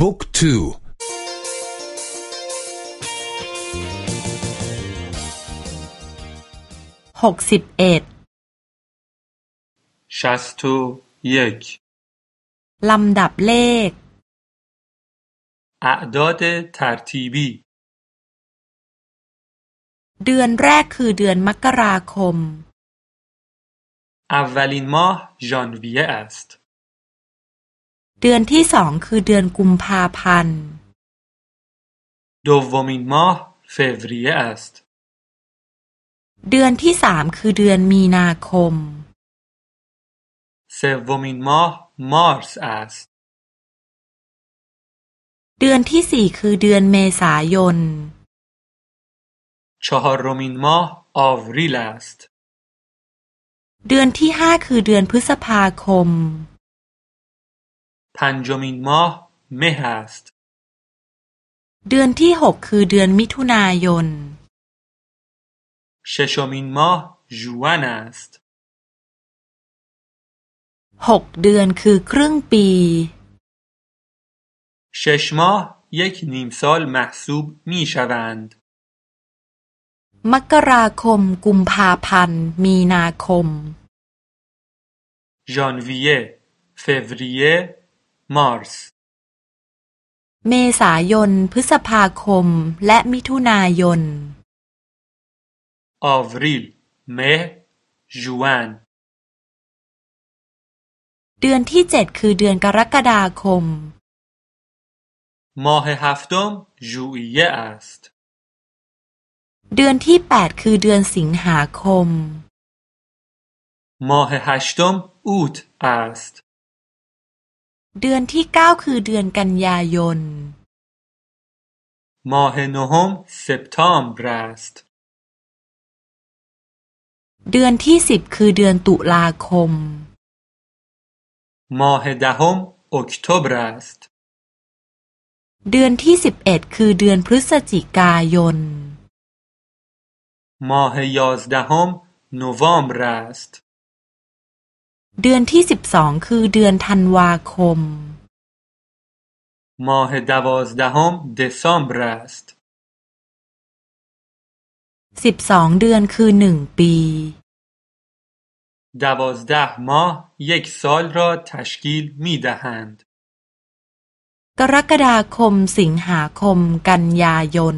บุ๊กทูหกสิบเอ็ดชัสตูเยกลำดับเลข اعداد ترتیبی เดือนแรกคือเดือนมกราคม اولین ماه ژانویه است เดือนที่สองคือเดือนกุมภาพันธ์ دومین ماه فوریه است เดือนที่สามคือเดือนมีนาคม سومین ماه مارس است เดือนที่สี่คือเดือนเมษายน چهارمین ماه آوریل است เดือนที่ห้าคือเดือนพฤษภาคม پنجمین ماه مه است เดือนที่หกคือเดือนมิถุนายน ششمین ماه ژوئن است หกเดือนคือครึ่งปี شش ماه یک نیم سال محسوب می شوند มกราคมกุมภาพันธ์ มีนาคม ژانویه فوریه مارس เมษายน พฤษภาคม และมิถุนายน آوریل مه ژوئن เดือนที่เจ็ดคือเดือนกรกฎาคม ماه هفتم ژوئیه است เดือนที่แปดคือเดือนสิงหาคม ماه هشتم اوت است เดือนที่เก้าคือเดือนกันยายน ماه نهم سپتامبر است เดือนที่สิบคือเดือนตุลาคม ماه دهم اکتبر است เดือนที่สิบเอ็ดคือเดือนพฤศจิกายน ماه یازدهم نوامبر است เดือนที่สิบสองคือเดือนธันวาคม ماه دوازدهم دسامبر است สิบสองเดือนคือหนึ่งปี دوازده ماه یک سال را تشکیل می دهند กรกฎาคมสิงหาคมกันยายน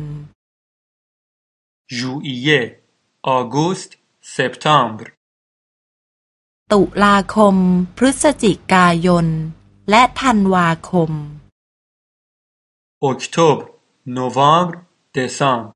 ژوئیه آگوست سپتامبر ตุลาคม พฤศจิกายน และธันวาคม اکتبر نوامبر دسامبر